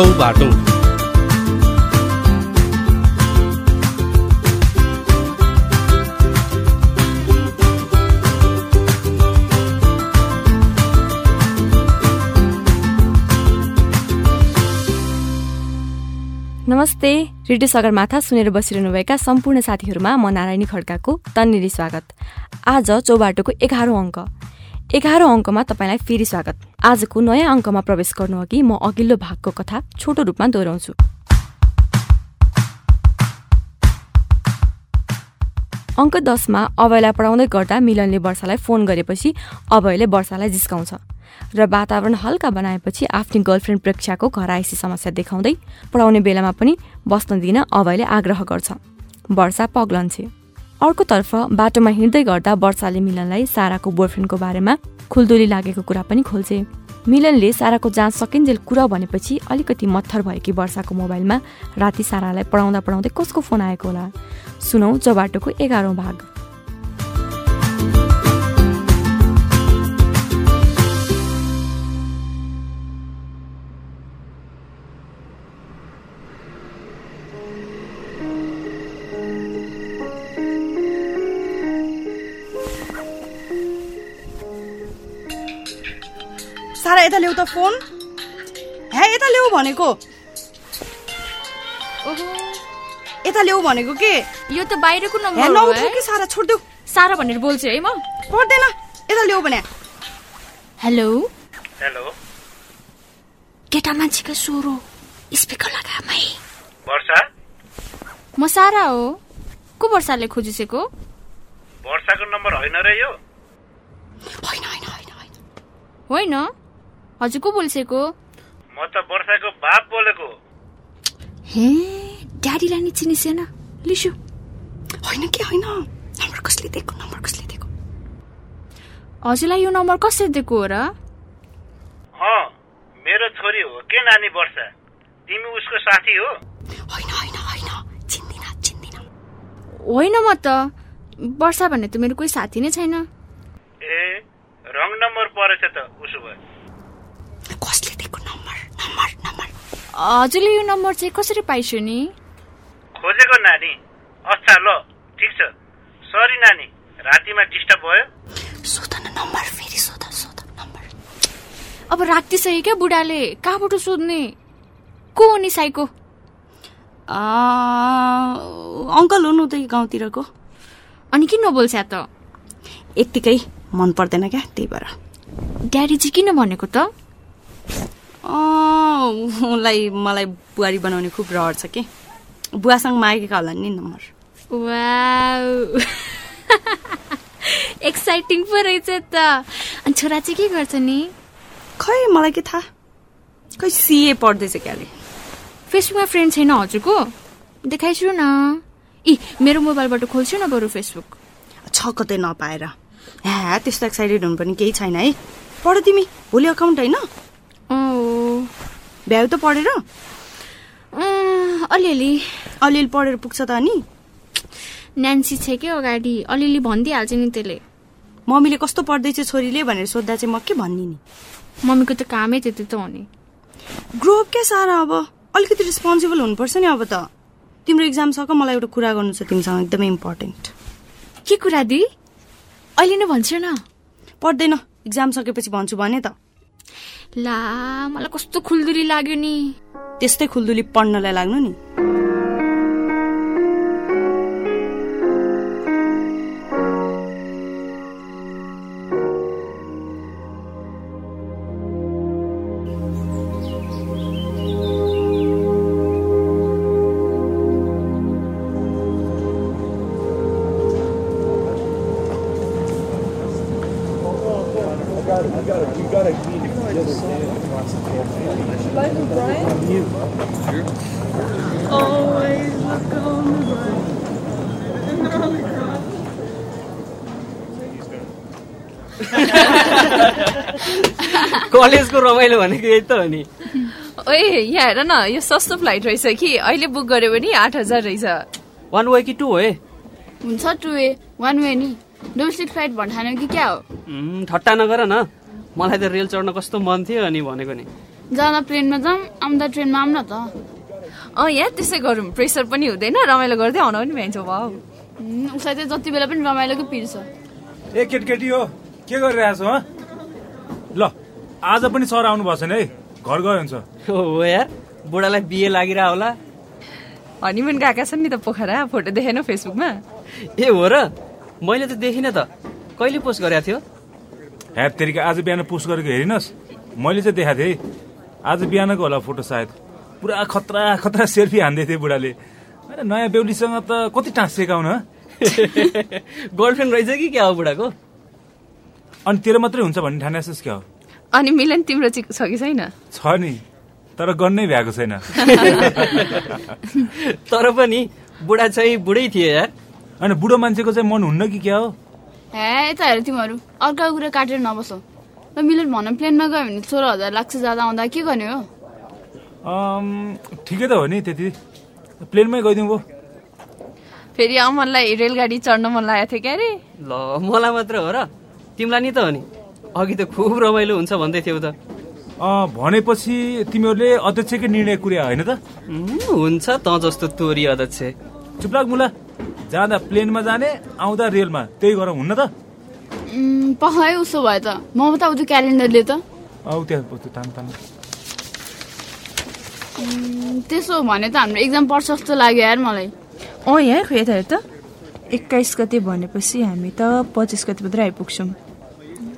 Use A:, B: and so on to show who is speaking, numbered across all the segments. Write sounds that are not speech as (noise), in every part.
A: चौबाटो
B: नमस्ते रेडियो सगरमाथा सुनेर बसिरहनुभएका सम्पूर्ण साथीहरूमा म नारायणी खड्काको तन्नेरी स्वागत। आज चौबाटोको एघारौँ अङ्क। एघारौँ अङ्कमा तपाईँलाई फेरि स्वागत। आजको नयाँ अङ्कमा प्रवेश गर्नु अघि म अघिल्लो भागको कथा छोटो रूपमा दोहोऱ्याउँछु। अङ्क दसमा अभयलाई पढाउँदै गर्दा मिलनले वर्षालाई फोन गरेपछि अभयले वर्षालाई जिस्काउँछ र वातावरण हल्का बनाएपछि आफ्नी गर्लफ्रेन्ड प्रेक्षाको घरायसी समस्या देखाउँदै पढाउने बेलामा पनि बस्न दिन अभयले आग्रह गर्छ। वर्षा पग्लन्छे अर्कोतर्फ बाटोमा हिँड्दै गर्दा वर्षाले मिलनलाई साराको बोयफ्रेन्डको बारेमा खुल्दुली लागेको कुरा पनि खोल्छे। मिलनले साराको जाँच सकिन्जेल कुरा भनेपछि अलिकति मत्थर भएकी वर्षाको मोबाइलमा। राति सारालाई पढाउँदा पढाउँदै कसको फोन आएको होला? सुनौ चौबाटोको एघारौँ भाग।
C: यता ल्याउ त फोन। हे यता ल्याउ भनेको। यता ल्याउ भनेको के?
D: यो त बाहिरको नम्बर
C: नउठाउ कि सारा छोडिदेऊ
D: सारा भनेर बोल्छु है म।
C: पर्दैन। यता ल्याउ भने।
D: हेलो।
E: हेलो।
D: केटा मान्छेको स्वर हो स्पिकर लगामै
E: वर्षा?
D: म सारा हो। को वर्षाले खोजिसकेको
E: वर्षाको नम्बर होइन र यो।
C: होइन होइन होइन होइन।
D: होइन। हजुर को बोलिसकेको
E: म त वर्षाको बाप बोलेको।
D: हे ड्याडीलाई नि चिनिसेन लिसु।
C: होइन कि होइन? नम्बर कसले दिएको? नम्बर कसले दिएको?
D: हजुरलाई यो नम्बर कसले दिएको हो र?
E: अँ मेरो छोरी हो के नानी वर्षा? तिमी उसको साथी हो।
C: होइन होइन होइन। चिन्दिन चिन्दिन।
D: होइन म त। वर्षा भन्ने त मेरो कोही साथी नै छैन।
E: ए रङ नम्बर परेछ त उसो भए।
D: हजुरले यो नम्बर चाहिँ कसरी पाइसु नि?
E: खोजेको नानी। अच्छा ल ठिक छ। सरी नानी रातिमा डिस्टर्ब भयो।
C: सोध न नम्बर फेरि सोध सोध नम्बर।
D: अब राखिदिइसक्यो क्या बुढाले? कहाँबाट सोध्ने? को हो नि साईको?
C: अङ्कल हुनु त गाउँतिरको?
D: अनि किन नबोल्छ त?
C: यत्तिकै मन पर्दैन क्या त्यही भएर।
D: ड्याडी चाहिँ किन भनेको त?
C: उसलाई मलाई बुहारी बनाउने खुब रहर छ कि। बुवासँग मागेका होला नि नम्बर।
D: एक्साइटिङ (laughs) पो रहेछ त। अनि छोरा चाहिँ के गर्छ नि?
C: खै मलाई के थाहा? खै सिए पढ्दैछ क्या अरे।
D: फेसबुकमा फ्रेन्ड छैन हजुरको? देखाइछु न। इ मेरो मोबाइलबाट खोल्छु न बरु फेसबुक।
C: छ कतै नपाएर। ह्या त्यस्तो एक्साइटेड हुनु पनि केही छैन है। पढ तिमी भोलि अकाउन्ट होइन? भ्याउ त पढेर?
D: अलिअलि।
C: अलिअलि पढेर पुग्छ त अनि?
D: न्यान्सी छ क्या अगाडि। अलिअलि भनिदिइहाल्छ नि त्यसले।
C: मम्मीले कस्तो पढ्दैछ छोरीले भनेर सोद्धा चाहिँ म के भन्ने नि?
D: मम्मीको त कामै त्यति त हो नि।
C: ग्रोअप क्या सारा अब? अलिकति रेस्पोन्सिबल हुनुपर्छ नि अब त। तिम्रो इक्जाम सक मलाई एउटा कुरा गर्नु छ तिमीसँग एकदमै इम्पोर्टेन्ट
D: के कुरा दि? अहिले नै भन्छु न।
C: पढ्दैन। इक्जाम सकेपछि भन्छु भने त।
D: ला मलाई कस्तो खुल्दुरी लाग्यो नि।
C: त्यस्तै खुल्दुली पढ्नलाई लाग्नु नि। (laughs)
A: कलेजको रमाइलो भनेको यही त हो नि।
F: ओए यहाँ हेर न यो सस्तो फ्लाइट रहेछ कि? अहिले बुक गर्यो भने आठ हजार रहेछ।
A: वान वे कि टू वे
G: हुन्छ टु वे वान वे नि। डोमेस्टिक फ्लाइट भन्ठान्यो कि क्या हो?
A: ठट्टा नगर न। मलाई त रेल चढ्न कस्तो मन थियो अनि भनेको नि।
G: जाँदा प्लेनमा जाऊँ आउँदा ट्रेनमा आऊँ न त।
F: अँ यहाँ त्यसै गरौँ। प्रेसर पनि हुँदैन रमाइलो गर्दै आउन पनि भ्याइन्छ भाउ
G: उसलाई चाहिँ जति बेला पनि रमाइलोकै पिर्छ
H: ए केटकेटी हो के गरिरहेछौ हँ? ल आज पनि सर आउनु भएको छैन है? घर गयो हुन्छ।
A: हो यार बुढालाई बिहे लागिरह होला।
F: हनिमुन गएका छन् नि त पोखरा फोटो देखेन फेसबुकमा?
A: ए हो र मैले त देखिनँ त। कहिले पोस्ट गरेको थियो?
H: ह्याप तेरिका आज बिहान पोस्ट गरेको हेरिनस्। मैले चाहिँ देखाएको थिएँ। है आज बिहानको होला फोटो सायद। पुरा खतरा खतरा सेल्फी हान्दै थिएँ बुढाले। अरे नयाँ बेहुलीसँग त कति टाँस सिकाउन हँ?
A: गर्लफ्रेन्ड रहेछ कि क्या हो बुढाको?
H: अनि तेरो मात्रै हुन्छ भन्ने ठानेछस् क्या हो?
F: अनि मिलन तिम्रो चाहिँ छ कि छैन?
H: छ नि। तर गर्नै भ्याएको छैन। (laughs)
A: तर पनि बुढा चाहिँ बुढै थिए यार।
H: अनि बुढो मान्छेको चाहिँ मन हुन्न कि क्या हो?
G: हे यता हेर तिमीहरू। अर्काको कुरा काटेर नबसौ। र मिलन भनौँ प्लेनमा गयो भने सोह्र हजार लाग्छ जाँदा आउँदा। के गर्ने हो?
H: अम्, ठिकै त हो नि त्यति। प्लेनमै गइदिउँ भयो
F: फेरि अमनलाई रेलगाडी चढ्न मन लागेको थियो क्या अरे
A: ल मलाई मात्र हो र। तिमीलाई नि त हो नि। अघि त खुब रमाइलो हुन्छ भन्दै थियौ त।
H: अँ, भनेपछि तिमीहरूले अध्यक्षकै निर्णय कुर्या होइन त?
A: हुन्छ त जस्तो तोरी अध्यक्ष।
H: चुप्लाक मुला। जाँदा प्लेनमा जाने आउँदा रेलमा। त्यही गरौँ हुन्न त?
G: उम्, पख है उसो भए त। म बताउँछु क्यालेन्डरले त।
H: औ त्यहाँ तान
G: उम्, त्यसो भने त हाम्रो एक्जाम पर्छ जस्तो लाग्यो यार मलाई।
D: अँ यहाँ खोइ यता हेर त एक्काइस गते भनेपछि हामी त पच्चिस गते मात्रै आइपुग्छौँ।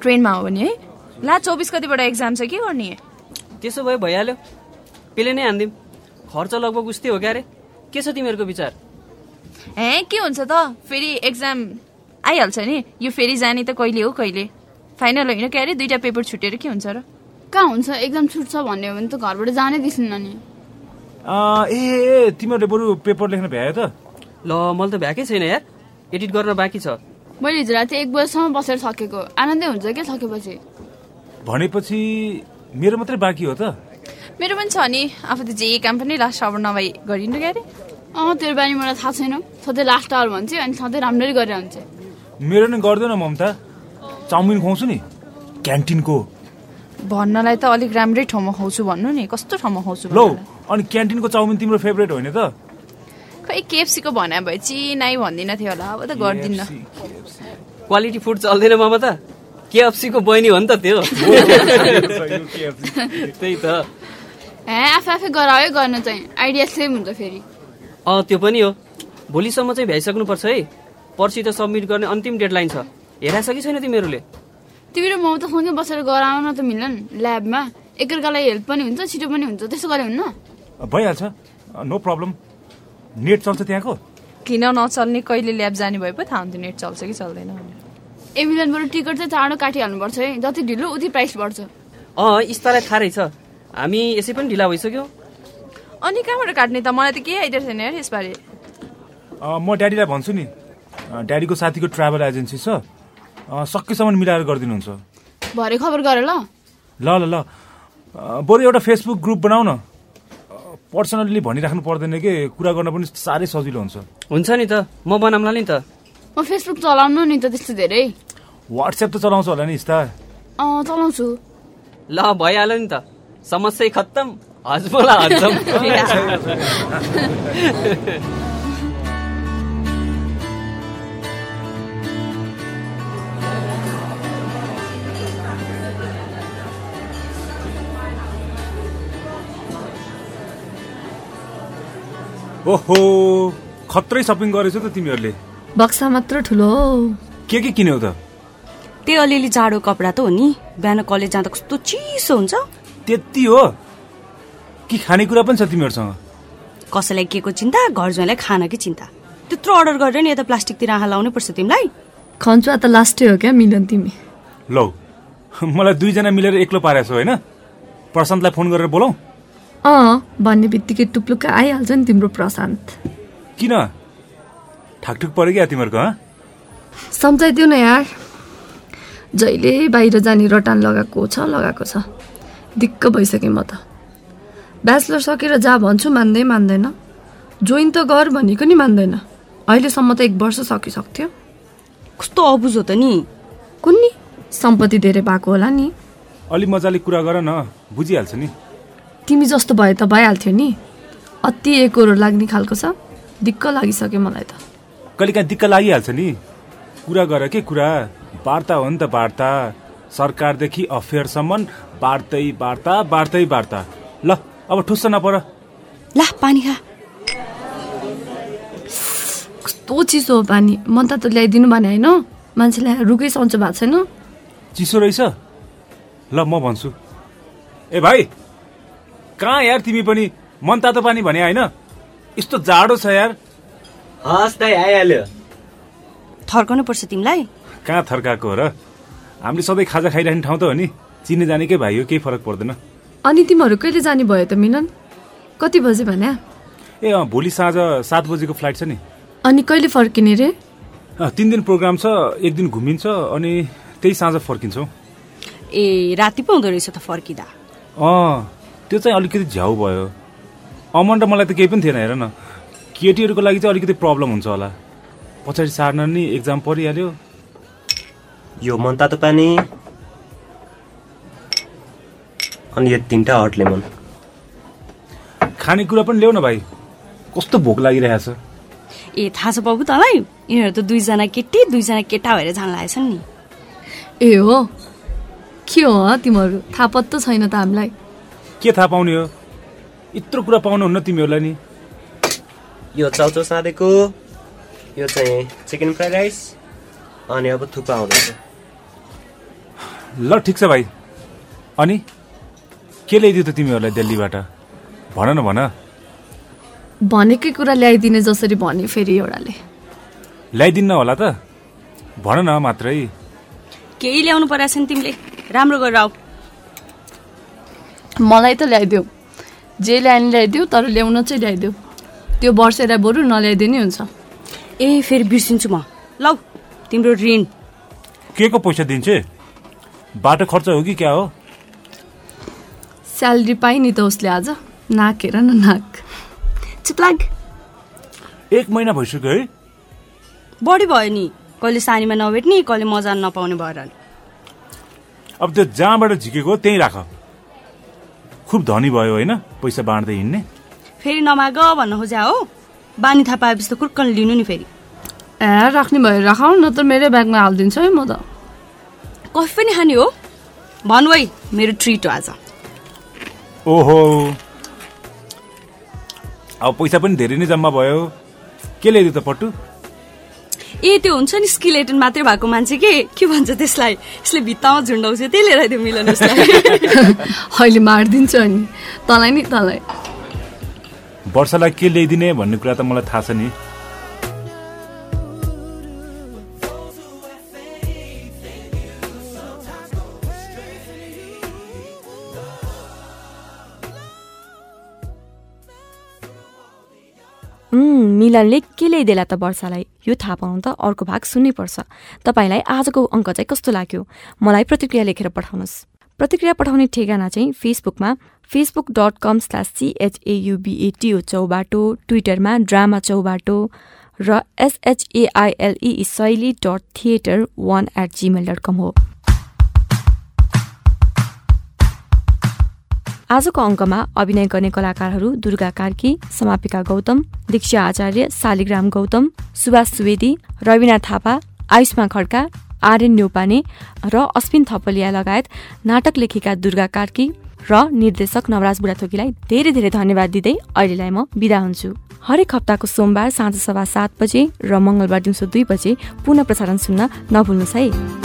D: ट्रेनमा हो भने है?
F: ला चौबिस गतिबाट एक्जाम छ के गर्ने?
A: त्यसो भए भइहाल्यो। पेले नै हानिदिउँ। खर्च लगभग उस्तै हो क्या अरे के छ तिमीहरूको विचार?
F: हे के हुन्छ त? फेरि एक्जाम आइहाल्छ नि। यो फेरि जाने त कहिले हो कहिले? फाइनल होइन के अरे? दुइटा पेपर छुटेर के हुन्छ र?
G: कहाँ हुन्छ? एक्जाम छुट्छ भन्ने हो भने त घरबाट जानै दिँदैन नि।
H: अँ, ए ए तिमीहरूले बरु पेपर लेख्न भ्यायो त?
A: ल मैले त भ्याएकै छैन यार। एडिट गर्न बाँकी छ।
G: मैले हिजो राति एक बजीसम्म बसेर सकेको। आनन्दै हुन्छ क्या सकेपछि।
H: भनेपछि मेरो मात्रै बाँकी हो त?
F: मेरो पनि छ नि। आफू त जे काम पनि लास्ट आवर नभई गरिनु क्या अरे।
G: अँ तेरो बानी मलाई थाहा छैन। सधैँ लास्ट आवर भन्छ अनि सधैँ राम्ररी गरेर हुन्छ
H: मेरो नि गर्दैन ममता। चाउमिन खुवाउँछु नि। क्यान्टिनको।
F: भन्नलाई त अलिक राम्रै ठाउँमा खुवाउँछु भन्नु नि। कस्तो ठाउँमा खुवाउँछु
H: लौ? अनि क्यान्टिनको चाउमिन तिम्रो फेभरेट होइन त।
F: खै केएफसीको भने भए चिनाइ भन्दिनँ थियो होला। अब त गर्दिनँ।
A: क्वालिटी फुड चल्दैन मामा त केएफसीको बहिनी हो नि त त्यो। (laughs) त्यही त।
G: ए आफै आफै गरायो गर्न चाहिँ। आइडिया सेम हुन्छ फेरि।
A: अँ त्यो पनि हो। भोलिसम्म चाहिँ भ्याइसक्नुपर्छ है। पर्सि त सब्मिट गर्ने अन्तिम डेडलाइन छ। हेराएछ कि छैन तिमीहरूले?
G: तिमी र म त सँगै बसेर गराउन त मिल्दैन ल्याबमा। एकअर्कालाई हेल्प पनि हुन्छ छिटो पनि हुन्छ। त्यसो गरे हुन्न।
H: भइहाल्छ। No problem. नेट चल्छ त्यहाँको?
F: किन नचल्ने? कहिले ल्याब जाने भए पो थाहा हुन्थ्यो नेट चल्छ कि चल्दैन भनेर।
G: एमिलनबाट टिकट चाहिँ चाँडो काटिहाल्नुपर्छ है। जति ढिलो उति प्राइस बढ्छ।
A: अँ इस्तालाई थाहा रहेछ। हामी यसै पनि ढिला भइसक्यो।
F: अनि कहाँबाट काट्ने त? मलाई त केही आइडिया छैन यार यसबारे।
H: म ड्याडीलाई भन्छु नि। ड्याडीको साथीको ट्राभल एजेन्सी छ। अँ, सकेसम्म मिलाएर गरिदिनुहुन्छ।
G: भरे खबर गर ल।
H: ल ल ल। बरु एउटा फेसबुक ग्रुप बनाऊ न पर्सनल्ली भनिराख्नु पर्दैन कि? कुरा गर्न पनि साह्रै सजिलो हुन्छ।
A: हुन्छ नि त। म बनाउँला नि त।
G: म फेसबुक चलाउनु नि त त्यस्तो धेरै।
H: वाट्सएप त चलाउँछ होला नि स्ता
G: अँ चलाउँछु।
A: ल भइहाल्यो नि त। समस्या खत्तम। हजम (laughs) (laughs)
H: ओहो खत्रै सपिङ गरेछौ त तिमीहरूले।
I: बक्सा मात्र ठुलो हो।
H: के के किन्यौ त?
C: त्यही अलिअलि जाडो कपडा त हो नि। बिहान कलेज जाँदा कस्तो चिसो हुन्छ।
H: त्यति हो। कि खानेकुरा पनि छ तिमीहरूसँग?
C: कसैलाई के को चिन्ता घर ज्वाइँलाई खानाकै चिन्ता? त्यत्रो अर्डर गरेर नि यता प्लास्टिकतिर आँखा लाउनै पर्छ तिमीलाई।
I: खन्चुवा त लास्टै हो क्या मिलन तिमी।
H: लौ (laughs) मलाई दुईजना मिलेर एक्लो पारेछौ होइन? प्रशान्तलाई फोन गरेर बोलाऊ
I: अँ भन्ने बित्तिकै टुप्लुक्क आइहाल्छ नि तिम्रो प्रशान्त।
H: किन? ठाकठुक पऱ्यो क्या तिमीहरूको हँ?
I: सम्झाइदिउ न यार। जहिले बाहिर जाने रटान लगाएको छ लगाएको छ। दिक्क भइसकेँ म त। ब्याचलर सकेर जा भन्छु मान्दै मान्दैन। जोइन त गर भनेको नि मान्दैन। अहिलेसम्म त एक वर्ष सकिसक्थ्यो।
C: कस्तो अबुझ हो त नि।
I: कुन्नी सम्पत्ति धेरै भएको होला नि।
H: अलि मजाले कुरा गर न बुझिहाल्छ नि।
I: तिमी जस्तो भए त भइहाल्थ्यो नि। अति एकरो लाग्ने खालको छ। दिक्क लागिसक्यो मलाई त।
H: कहिले काहीँ दिक्क लागिहाल्छ नि। कुरा गर के कुरा? वार्ता हो नि त वार्ता। सरकारदेखि अफेयरसम्म बार्दै वार्ता बार्दै वार्ता ल। अब ठुस्स नपर
C: ला पानी खा।
I: कस्तो चिसो हो पानी। मन त ल्याइदिनु भने होइन। मान्छेलाई रुकै सन्चो भएको छैन।
H: चिसो रहेछ। ल म भन्छु। ए भाइ कहाँ यार तिमी पनि मन तातो पानी भने होइन? यस्तो जाडो छ यार।
A: हस् दाइ आइहाल्यो।
C: थर्काउनु पर्छ तिमीलाई।
H: कहाँ थर्काएको हो र? हामीले सधैँ खाजा खाइराख्ने ठाउँ त हो नि। चिने जानेकै भाइ हो केही फरक पर्दैन।
I: अनि तिमीहरू कहिले जाने भयो त मिलन कति बजे भने?
H: ए अँ भोलि साँझ सात बजेको फ्लाइट छ नि।
I: अनि कहिले फर्किने रे?
H: अँ, तिन दिन प्रोग्राम छ एक दिन घुमिन्छ अनि त्यही साँझ फर्किन्छौँ।
C: ए राति पो हुँदो रहेछ त फर्किँदा?
H: अँ त्यो चाहिँ अलिकति झ्याउ भयो। अमन र मलाई त केही पनि थिएन हेर न। केटीहरूको लागि चाहिँ अलिकति प्रब्लम हुन्छ होला। पछाडि सार्न नि एक्जाम परिहाल्यो।
J: यो मन तातो पानी। अनि यो तिनवटा हट लेमन।
H: खानेकुरा पनि ल्याउ न भाइ। कस्तो भोक लागिरहेछ
C: ए थाहा छ बाबु तँलाई? यिनीहरू त दुईजना केटी दुईजना केटा भएर जान लागेछन् नि।
I: ए हो? के हो हँ तिमीहरू? थाहा पत्तो छैन त हामीलाई।
H: के थाहा पाउने हो? यत्रो कुरा पाउनुहुन्न तिमीहरूलाई नि।
J: यो चाउचाउ साँधेको यो चाहिँ चिकन फ्राइड राइस अनि अब थुक्पा आउँदैछ।
H: ल ठिक छ भाइ। अनि? के ल्याइदियो त तिमीहरूलाई दिल्लीबाट? भन न भन।
I: भनेकै कुरा ल्याइदिने जसरी भन्यो फेरि एउटाले।
H: ल्याइदिन्न होला त। भन न मात्रै।
C: केही ल्याउनु परेको छ नि तिमीले। राम्रो गरेर आऊ।
I: मलाई त ल्याइदेऊ। जे ल्याउने ल्याइदेऊ तर ल्याउन चाहिँ ल्याइदेऊ। त्यो वर्षेलाई बरु नल्याइदिने हुन्छ।
C: ए फेरि बिर्सिन्छु म। लौ तिम्रो ऋण।
H: के को पैसा दिन्छे? बाटो खर्च हो कि क्या हो?
I: स्यालेरी पाइ नि त उसले आज। नाक हेर न नाक।
C: चुप लाग
H: एक महिना भइसक्यो है।
C: बढी भयो नि। कहिले सानीमा नभेट्ने कहिले मजा नपाउने भएर
H: अब त्यो जहाँबाट झिकेको त्यहीँ राख। खुब धनी भयो होइन पैसा बाँड्दै हिँड्ने।
C: फेरि नमाग भन्न खोज्या हो। बानी थाहा पाएपछि त कुर्कन लिनु नि फेरि।
I: ए राख्ने भयो राखौ न त मेरै ब्यागमा हालिदिन्छु है म त।
C: कफी पनि खाने हो। भन्नु है मेरो ट्रिट हो आज।
H: ओहो। अब पैसा पनि धेरै नै जम्मा भयो। के ल्याइदियो त पट्टु
C: ए त्यो हुन्छ नि स्किलेटन मात्रै भएको मान्छे के? के भन्छ त्यसलाई? यसले भित्तामा झुन्डाउँछ त्यही लिएर आइदियो मिलन (laughs) (laughs)
I: अहिले मारिदिन्छु अनि। तँलाई नि तँलाई।
H: वर्षलाई के ल्याइदिने भन्ने कुरा त मलाई थाहा छ नि।
B: मिलनले के ल्याइदेला त वर्षालाई? यो थाहा पाउनु त अर्को भाग सुन्नैपर्छ। तपाईँलाई आजको अङ्क चाहिँ कस्तो लाग्यो? मलाई प्रतिक्रिया लेखेर पठाउनुहोस्। प्रतिक्रिया पठाउने ठेगाना चाहिँ फेसबुकमा Facebook dot com slash सिएचएयुबिएटिओ Chaubato ट्विटरमा ड्रामा चौबाटो र एसएचएआइएलई शैली dot theatre one at Gmail dot कम हो। आजको अङ्कमा अभिनय गर्ने कलाकारहरू दुर्गा कार्की समापिका गौतम दीक्षा आचार्य शालिग्राम गौतम सुभाष सुवेदी रविना थापा आयुष्मा खड्का आर्यन न्यौपाने र अश्विन थपलिया लगायत नाटक लेखेका दुर्गा कार्की र निर्देशक नवराज बुढाथोकीलाई धेरै धेरै धन्यवाद दिँदै अहिलेलाई म बिदा हुन्छु। हरेक हप्ताको सोमबार साँझ सभा सात बजे र मङ्गलबार दिउँसो दुई बजे पुनः प्रसारण सुन्न नभुल्नुहोस् है।